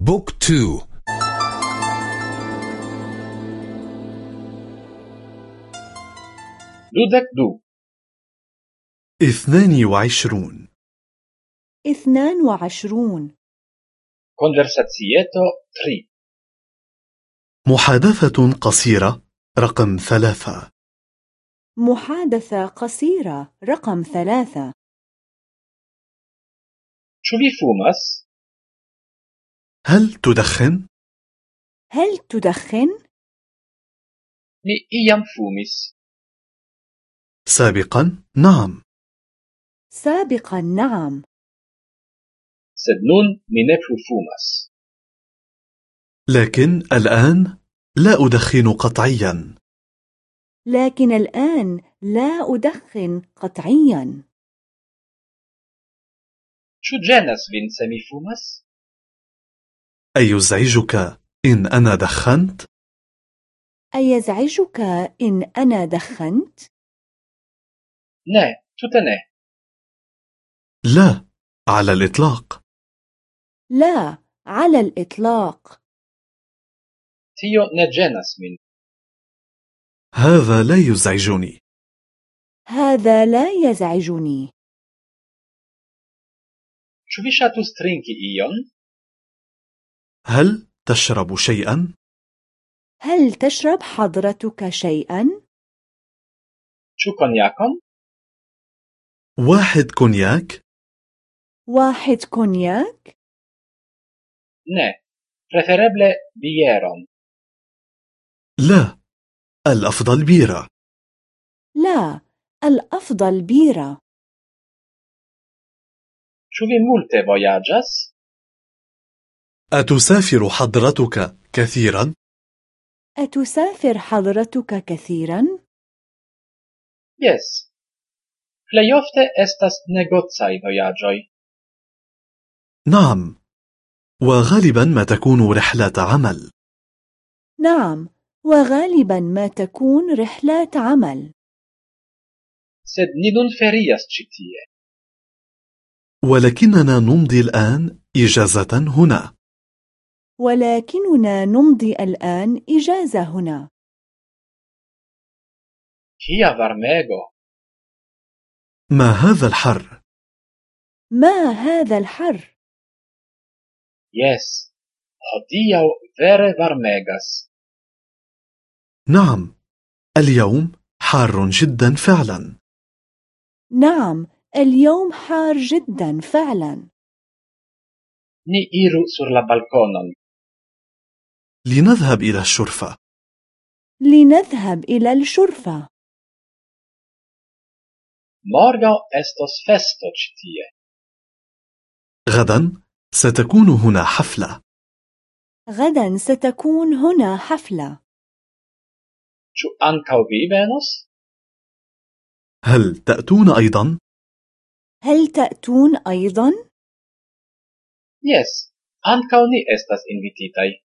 Book two. Dudek du. اثنان وعشرون. اثنان وعشرون. Konversacieto tri محادثة قصيرة رقم ثلاثة. محادثة قصيرة رقم ثلاثة. Ĉu vi fumas? هل تدخن؟ هل تدخن؟ Mi iam fumis سابقا نعم سابقا نعم Sed nun mi ne plu fumas لكن الآن لا أدخن قطعيا لكن الآن لا أدخن قطعيا Ĉu ĝenas vin se mi fumas? أيزعجك إن أنا دخنت؟ أيزعجك إن أنا دخنت؟ Tute ne لا على الإطلاق لا على الإطلاق Tio ne ĝenas min هذا لا يزعجني هذا لا يزعجني شو في شاتوس ترينكي إيون؟ هل تشرب شيئا؟ هل تشرب حضرتك شيئا؟ شو كونياكون؟ واحد كونياك؟ واحد كونياك؟ نه preferable بييرون لا الأفضل بيرة لا الأفضل بيرة شو في مولتي voyagas؟ أتسافر حضرتك كثيرا؟ أتسافر حضرتك كثيرا؟ Yes. Plej ofte estas negocaj vojaĝoj. نعم وغالبا ما تكون رحلة عمل نعم وغالبا ما تكون رحلات عمل Sed ni nun ferias ĉi tie. ولكننا نمضي الآن إجازة هنا ولكننا نمضي الآن إجازة هنا Kia varmego! ما هذا الحر؟ ما هذا الحر؟ Yes. Hodiaŭ vere varmegas. نعم اليوم حار جدا فعلا نعم اليوم حار جدا فعلا Ni iru sur la balkonon. لنذهب إلى الشرفة لنذهب إلى الشرفة Morgaŭ estos festo ĉi tie. غدا ستكون هنا حفلة غدا ستكون هنا حفلة Ĉu ankaŭ vi venos? هل تأتون أيضا؟ هل تأتون أيضا؟ Yes. Ankaŭ ni estas invititaj.